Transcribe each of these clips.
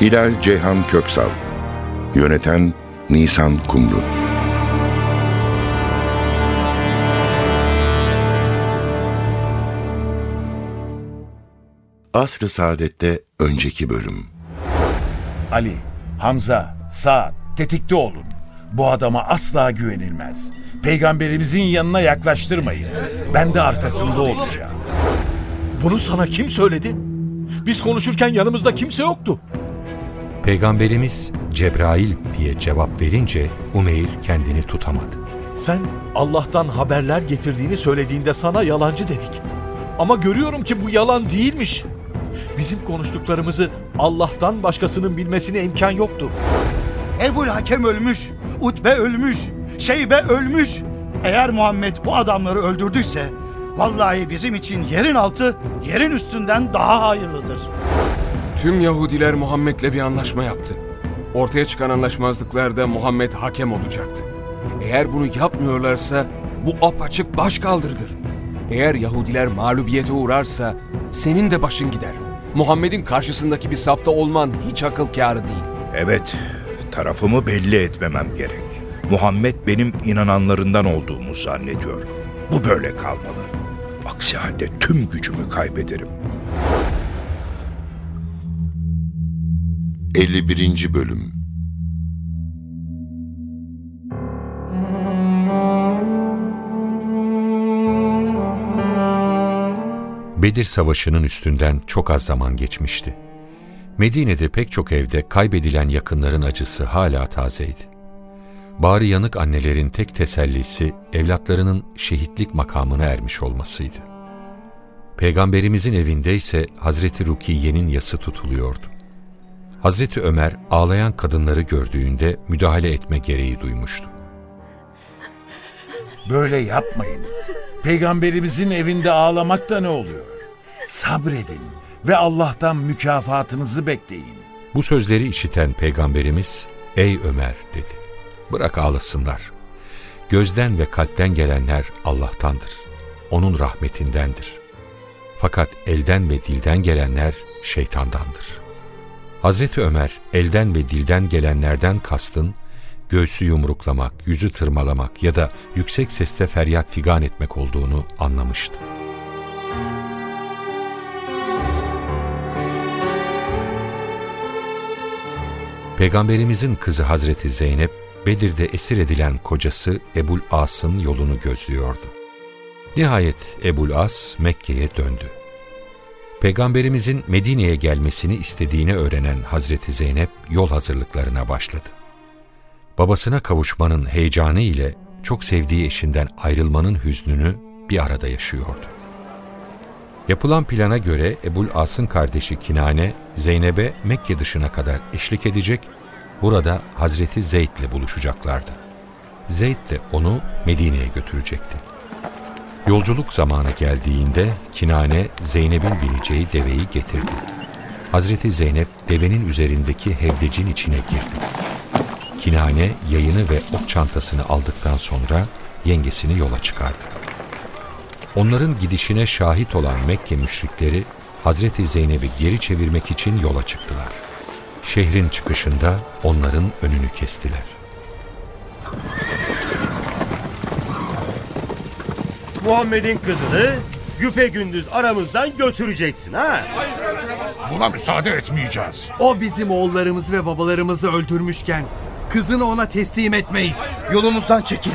Hilal Ceyhan Köksal Yöneten Nisan Kumru Asr-ı Saadet'te önceki bölüm Ali, Hamza, Saad, tetikte olun. Bu adama asla güvenilmez. Peygamberimizin yanına yaklaştırmayın. Ben de arkasında olacağım. Bunu sana kim söyledi? Biz konuşurken yanımızda kimse yoktu. Peygamberimiz Cebrail diye cevap verince Umeyr kendini tutamadı. Sen Allah'tan haberler getirdiğini söylediğinde sana yalancı dedik. Ama görüyorum ki bu yalan değilmiş. Bizim konuştuklarımızı Allah'tan başkasının bilmesine imkan yoktu. Ebul Hakem ölmüş, Utbe ölmüş, Şeybe ölmüş. Eğer Muhammed bu adamları öldürdüyse vallahi bizim için yerin altı yerin üstünden daha hayırlıdır. Tüm Yahudiler Muhammed'le bir anlaşma yaptı. Ortaya çıkan anlaşmazlıklarda Muhammed hakem olacaktı. Eğer bunu yapmıyorlarsa bu apaçık baş kaldırdır. Eğer Yahudiler mağlubiyete uğrarsa senin de başın gider. Muhammed'in karşısındaki bir safta olman hiç akıl kârı değil. Evet, tarafımı belli etmemem gerek. Muhammed benim inananlarından olduğumu zannediyor. Bu böyle kalmalı. Aksi halde tüm gücümü kaybederim. 51. Bölüm Bedir Savaşı'nın üstünden çok az zaman geçmişti. Medine'de pek çok evde kaybedilen yakınların acısı hala tazeydi. Bari yanık annelerin tek tesellisi evlatlarının şehitlik makamına ermiş olmasıydı. Peygamberimizin evinde ise Hazreti Rukiye'nin yası tutuluyordu. Hazreti Ömer ağlayan kadınları gördüğünde müdahale etme gereği duymuştu. Böyle yapmayın. Peygamberimizin evinde ağlamak da ne oluyor? Sabredin ve Allah'tan mükafatınızı bekleyin. Bu sözleri işiten Peygamberimiz, ''Ey Ömer'' dedi. ''Bırak ağlasınlar. Gözden ve kalpten gelenler Allah'tandır. Onun rahmetindendir. Fakat elden ve dilden gelenler şeytandandır.'' Hazreti Ömer, elden ve dilden gelenlerden kastın, göğsü yumruklamak, yüzü tırmalamak ya da yüksek sesle feryat figan etmek olduğunu anlamıştı. Peygamberimizin kızı Hazreti Zeynep, Bedir'de esir edilen kocası Ebul As'ın yolunu gözlüyordu. Nihayet Ebul As Mekke'ye döndü. Peygamberimizin Medine'ye gelmesini istediğini öğrenen Hazreti Zeynep yol hazırlıklarına başladı. Babasına kavuşmanın heyecanı ile çok sevdiği eşinden ayrılmanın hüznünü bir arada yaşıyordu. Yapılan plana göre Ebul As'ın kardeşi Kinane, Zeynep'e Mekke dışına kadar eşlik edecek, burada Hazreti Zeyd ile buluşacaklardı. Zeyd de onu Medine'ye götürecekti. Yolculuk zamanı geldiğinde Kinane Zeynep'in bineceği deveyi getirdi. Hazreti Zeynep devenin üzerindeki hevdecin içine girdi. Kinane yayını ve ok çantasını aldıktan sonra yengesini yola çıkardı. Onların gidişine şahit olan Mekke müşrikleri Hazreti Zeynep'i geri çevirmek için yola çıktılar. Şehrin çıkışında onların önünü kestiler. Muhammed'in kızını güpe gündüz aramızdan götüreceksin ha? Buna müsaade etmeyeceğiz. O bizim oğullarımızı ve babalarımızı öldürmüşken kızını ona teslim etmeyiz. Yolumuzdan çekil.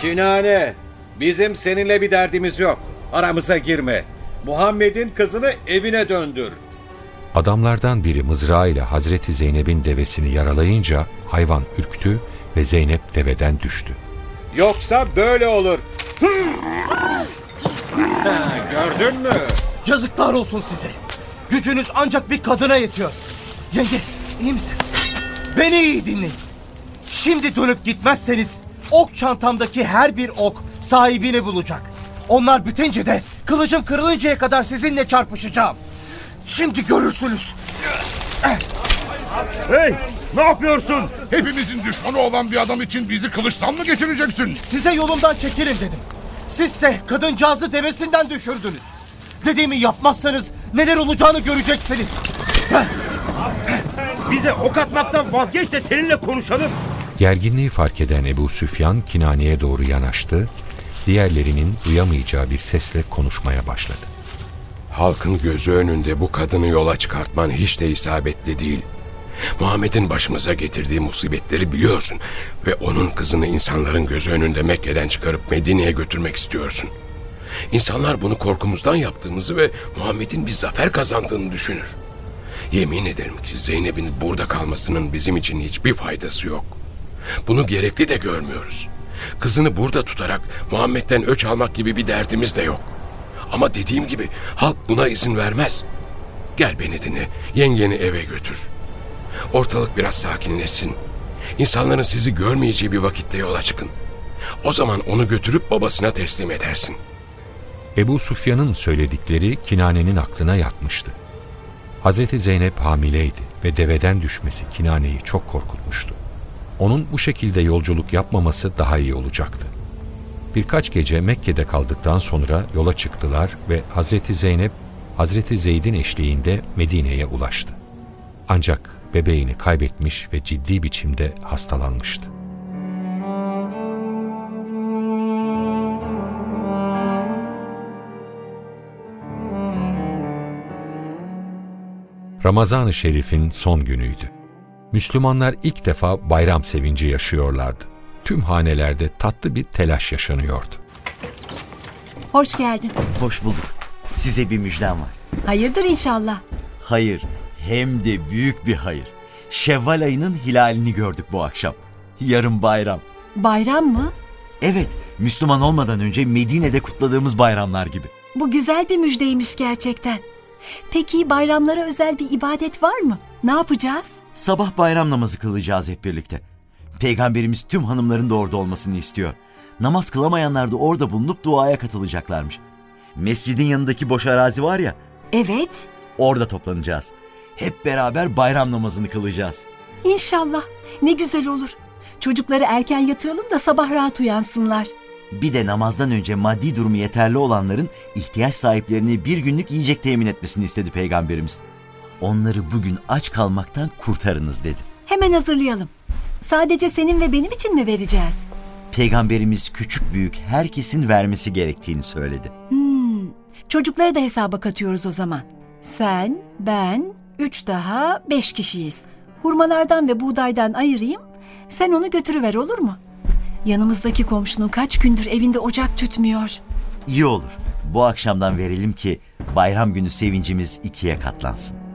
Kinane, bizim seninle bir derdimiz yok. Aramıza girme. Muhammed'in kızını evine döndür. Adamlardan biri mızrağıyla Hazreti Zeynep'in devesini yaralayınca hayvan ürktü ve Zeynep deveden düştü. Yoksa böyle olur. Gördün mü? Yazıklar olsun size. Gücünüz ancak bir kadına yetiyor. Yenge İyi misin? Beni iyi dinleyin. Şimdi dönüp gitmezseniz ok çantamdaki her bir ok sahibini bulacak. Onlar bitince de kılıcım kırılıncaya kadar sizinle çarpışacağım. Şimdi görürsünüz. Hey! Ne yapıyorsun? Hepimizin düşmanı olan bir adam için bizi kılıçtan mı geçireceksin? Size yolumdan çekilin dedim. Sizse kadıncağızı devesinden düşürdünüz. Dediğimi yapmazsanız neler olacağını göreceksiniz. Bize ok atmaktan vazgeç de seninle konuşalım. Gerginliği fark eden Ebu Süfyan Kinane'ye doğru yanaştı, diğerlerinin duyamayacağı bir sesle konuşmaya başladı. Halkın gözü önünde bu kadını yola çıkartman hiç de isabetli değil. Muhammed'in başımıza getirdiği musibetleri biliyorsun ve onun kızını insanların gözü önünde Mekke'den çıkarıp Medine'ye götürmek istiyorsun. İnsanlar bunu korkumuzdan yaptığımızı ve Muhammed'in bir zafer kazandığını düşünür. Yemin ederim ki Zeynep'in burada kalmasının bizim için hiçbir faydası yok. Bunu gerekli de görmüyoruz. Kızını burada tutarak Muhammed'den öç almak gibi bir derdimiz de yok. Ama dediğim gibi halk buna izin vermez. Gel beni dinle, yengeni eve götür. Ortalık biraz sakinleşsin. İnsanların sizi görmeyeceği bir vakitte yola çıkın. O zaman onu götürüp babasına teslim edersin. Ebu Sufyan'ın söyledikleri Kinane'nin aklına yatmıştı. Hazreti Zeynep hamileydi ve deveden düşmesi Kinane'yi çok korkutmuştu. Onun bu şekilde yolculuk yapmaması daha iyi olacaktı. Birkaç gece Mekke'de kaldıktan sonra yola çıktılar ve Hazreti Zeynep, Hazreti Zeyd'in eşliğinde Medine'ye ulaştı. Ancak bebeğini kaybetmiş ve ciddi biçimde hastalanmıştı. Ramazan-ı Şerif'in son günüydü. Müslümanlar ilk defa bayram sevinci yaşıyorlardı. Tüm hanelerde tatlı bir telaş yaşanıyordu. Hoş geldin. Hoş bulduk. Size bir müjdem var. Hayırdır inşallah. Hayır, hem de büyük bir hayır. Şevval ayının hilalini gördük bu akşam. Yarın bayram. Bayram mı? Evet, Müslüman olmadan önce Medine'de kutladığımız bayramlar gibi. Bu güzel bir müjdeymiş gerçekten. Peki bayramlara özel bir ibadet var mı? Ne yapacağız? Sabah bayram namazı kılacağız hep birlikte. Peygamberimiz tüm hanımların da orada olmasını istiyor. Namaz kılamayanlar da orada bulunup duaya katılacaklarmış. Mescidin yanındaki boş arazi var ya. Evet. Orada toplanacağız. Hep beraber bayram namazını kılacağız. İnşallah. Ne güzel olur. Çocukları erken yatıralım da sabah rahat uyansınlar. Bir de namazdan önce maddi durumu yeterli olanların ihtiyaç sahiplerine bir günlük yiyecek temin etmesini istedi Peygamberimiz. Onları bugün aç kalmaktan kurtarınız dedi. Hemen hazırlayalım. Sadece senin ve benim için mi vereceğiz? Peygamberimiz küçük büyük herkesin vermesi gerektiğini söyledi. Hmm. Çocukları da hesaba katıyoruz o zaman. Sen, ben, üç daha, beş kişiyiz. Hurmalardan ve buğdaydan ayırayım, sen onu götürüver olur mu? Yanımızdaki komşunun kaç gündür evinde ocak tütmüyor. İyi olur. Bu akşamdan verelim ki bayram günü sevincimiz ikiye katlansın.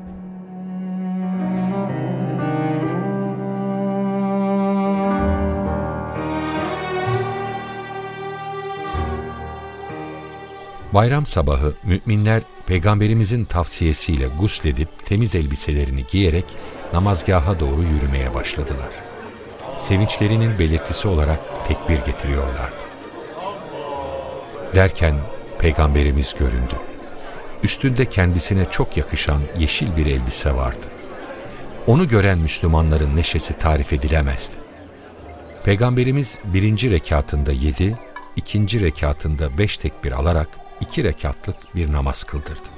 Bayram sabahı müminler peygamberimizin tavsiyesiyle gusledip temiz elbiselerini giyerek namazgaha doğru yürümeye başladılar. Sevinçlerinin belirtisi olarak tekbir getiriyorlardı. Derken peygamberimiz göründü. Üstünde kendisine çok yakışan yeşil bir elbise vardı. Onu gören Müslümanların neşesi tarif edilemezdi. Peygamberimiz birinci rekatında yedi, ikinci rekatında beş tekbir alarak iki rekatlık bir namaz kıldırdı.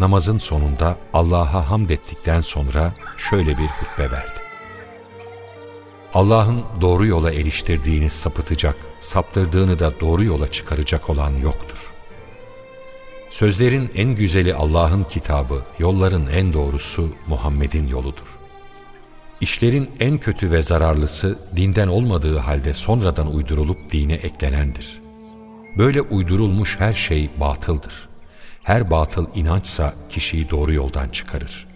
Namazın sonunda Allah'a hamd ettikten sonra şöyle bir hutbe verdi. Allah'ın doğru yola eriştirdiğini sapıtacak, saptırdığını da doğru yola çıkaracak olan yoktur. Sözlerin en güzeli Allah'ın kitabı, yolların en doğrusu Muhammed'in yoludur. İşlerin en kötü ve zararlısı dinden olmadığı halde sonradan uydurulup dine eklenendir. Böyle uydurulmuş her şey batıldır. Her batıl inançsa kişiyi doğru yoldan çıkarır.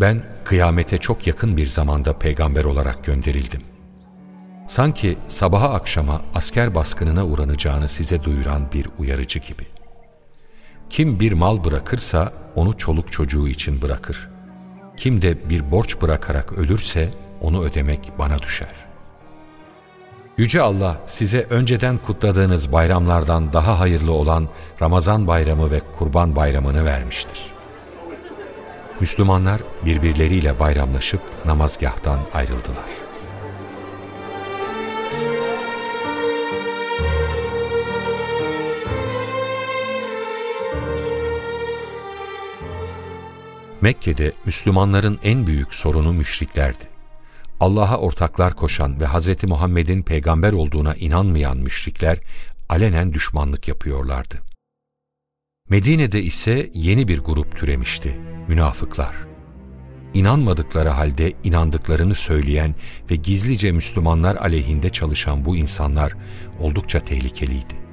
Ben kıyamete çok yakın bir zamanda peygamber olarak gönderildim. Sanki sabaha akşama asker baskınına uğranacağını size duyuran bir uyarıcı gibi. Kim bir mal bırakırsa onu çoluk çocuğu için bırakır. Kim de bir borç bırakarak ölürse onu ödemek bana düşer. Yüce Allah size önceden kutladığınız bayramlardan daha hayırlı olan Ramazan bayramı ve Kurban bayramını vermiştir. Müslümanlar birbirleriyle bayramlaşıp namazgahtan ayrıldılar. Mekke'de Müslümanların en büyük sorunu müşriklerdi. Allah'a ortaklar koşan ve Hz. Muhammed'in peygamber olduğuna inanmayan müşrikler alenen düşmanlık yapıyorlardı. Medine'de ise yeni bir grup türemişti, münafıklar. İnanmadıkları halde inandıklarını söyleyen ve gizlice Müslümanlar aleyhinde çalışan bu insanlar oldukça tehlikeliydi.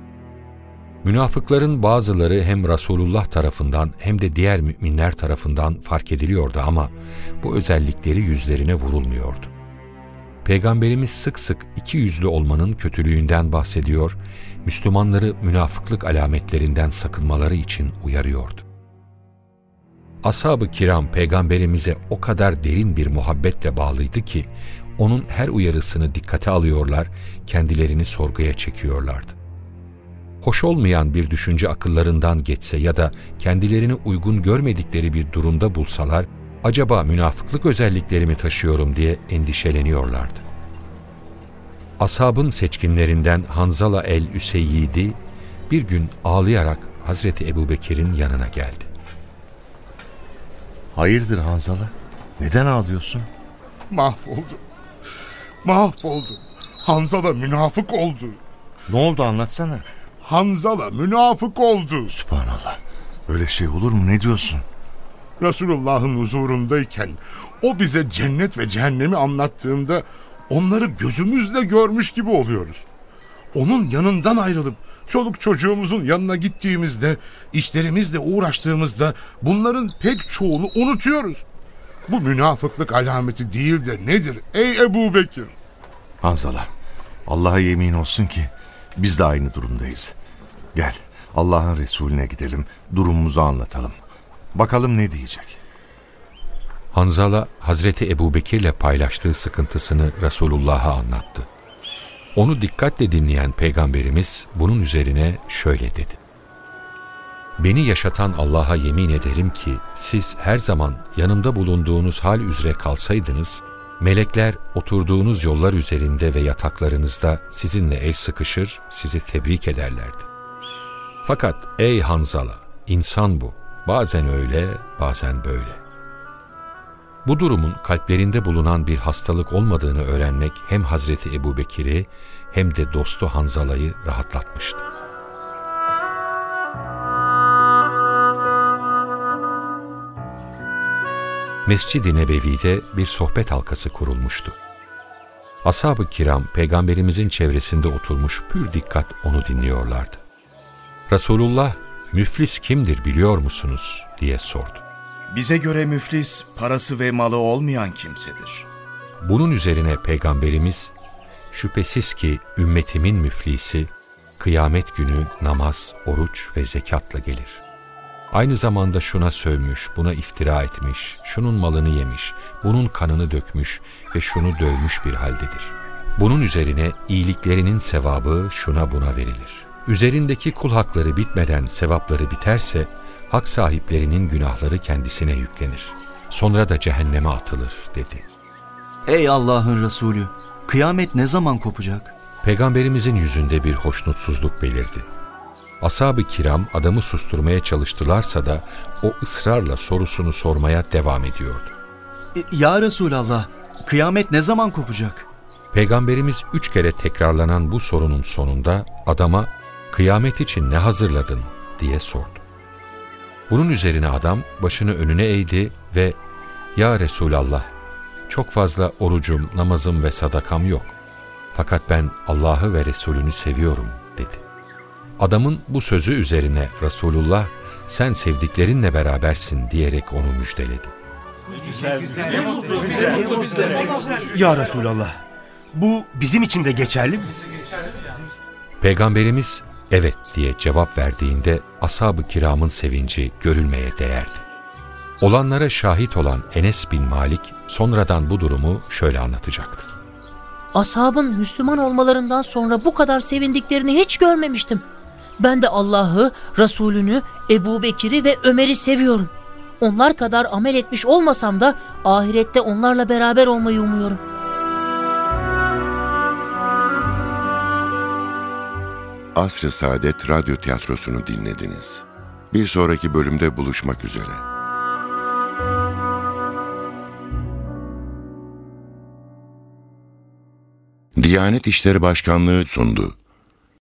Münafıkların bazıları hem Resulullah tarafından hem de diğer müminler tarafından fark ediliyordu ama bu özellikleri yüzlerine vurulmuyordu. Peygamberimiz sık sık iki yüzlü olmanın kötülüğünden bahsediyor, Müslümanları münafıklık alametlerinden sakınmaları için uyarıyordu. Ashab-ı kiram peygamberimize o kadar derin bir muhabbetle bağlıydı ki, onun her uyarısını dikkate alıyorlar, kendilerini sorguya çekiyorlardı hoş olmayan bir düşünce akıllarından geçse ya da kendilerini uygun görmedikleri bir durumda bulsalar, acaba münafıklık özelliklerimi taşıyorum diye endişeleniyorlardı. Ashabın seçkinlerinden Hanzala el-Üseyyidi bir gün ağlayarak Hazreti Ebubekir'in yanına geldi. Hayırdır Hanzala? Neden ağlıyorsun? Mahvoldu. Mahvoldu. Hanzala münafık oldu. Ne oldu anlatsana. Hanzala münafık oldu. Subhanallah. Öyle şey olur mu ne diyorsun? Resulullah'ın huzurundayken o bize cennet ve cehennemi anlattığında onları gözümüzle görmüş gibi oluyoruz. Onun yanından ayrılıp çoluk çocuğumuzun yanına gittiğimizde, işlerimizle uğraştığımızda bunların pek çoğunu unutuyoruz. Bu münafıklık alameti değil de nedir ey Ebu Bekir? Hanzala, Allah'a yemin olsun ki biz de aynı durumdayız. Gel Allah'ın Resulüne gidelim, durumumuzu anlatalım. Bakalım ne diyecek. Hanzala Hazreti Ebubekir'le paylaştığı sıkıntısını Resulullah'a anlattı. Onu dikkatle dinleyen peygamberimiz bunun üzerine şöyle dedi. Beni yaşatan Allah'a yemin ederim ki siz her zaman yanımda bulunduğunuz hal üzere kalsaydınız, melekler oturduğunuz yollar üzerinde ve yataklarınızda sizinle el sıkışır, sizi tebrik ederlerdi. Fakat ey Hanzala, insan bu. Bazen öyle, bazen böyle. Bu durumun kalplerinde bulunan bir hastalık olmadığını öğrenmek hem Hazreti Ebu Bekir'i hem de dostu Hanzala'yı rahatlatmıştı. Mescid-i Nebevi'de bir sohbet halkası kurulmuştu. Ashab-ı kiram peygamberimizin çevresinde oturmuş pür dikkat onu dinliyorlardı. Resulullah müflis kimdir biliyor musunuz diye sordu. Bize göre müflis parası ve malı olmayan kimsedir. Bunun üzerine peygamberimiz şüphesiz ki ümmetimin müflisi kıyamet günü namaz, oruç ve zekatla gelir. Aynı zamanda şuna sövmüş, buna iftira etmiş, şunun malını yemiş, bunun kanını dökmüş ve şunu dövmüş bir haldedir. Bunun üzerine iyiliklerinin sevabı şuna buna verilir. Üzerindeki kul hakları bitmeden sevapları biterse, hak sahiplerinin günahları kendisine yüklenir. Sonra da cehenneme atılır dedi. Ey Allah'ın Resulü! Kıyamet ne zaman kopacak? Peygamberimizin yüzünde bir hoşnutsuzluk belirdi. Ashab-ı kiram adamı susturmaya çalıştılarsa da o ısrarla sorusunu sormaya devam ediyordu. E, ya Resulallah, kıyamet ne zaman kopacak? Peygamberimiz üç kere tekrarlanan bu sorunun sonunda adama kıyamet için ne hazırladın diye sordu. Bunun üzerine adam başını önüne eğdi ve Ya Resulallah çok fazla orucum, namazım ve sadakam yok. Fakat ben Allah'ı ve Resulünü seviyorum dedi. Adamın bu sözü üzerine Resulullah sen sevdiklerinle berabersin diyerek onu müjdeledi. Ya Resulallah bu bizim için de geçerli mi? Peygamberimiz evet diye cevap verdiğinde ashab-ı kiramın sevinci görülmeye değerdi. Olanlara şahit olan Enes bin Malik sonradan bu durumu şöyle anlatacaktı. Ashabın Müslüman olmalarından sonra bu kadar sevindiklerini hiç görmemiştim. Ben de Allah'ı, Resulünü, Ebu Bekir'i ve Ömer'i seviyorum. Onlar kadar amel etmiş olmasam da ahirette onlarla beraber olmayı umuyorum. Asr-ı Saadet Radyo Tiyatrosu'nu dinlediniz. Bir sonraki bölümde buluşmak üzere. Diyanet İşleri Başkanlığı sundu.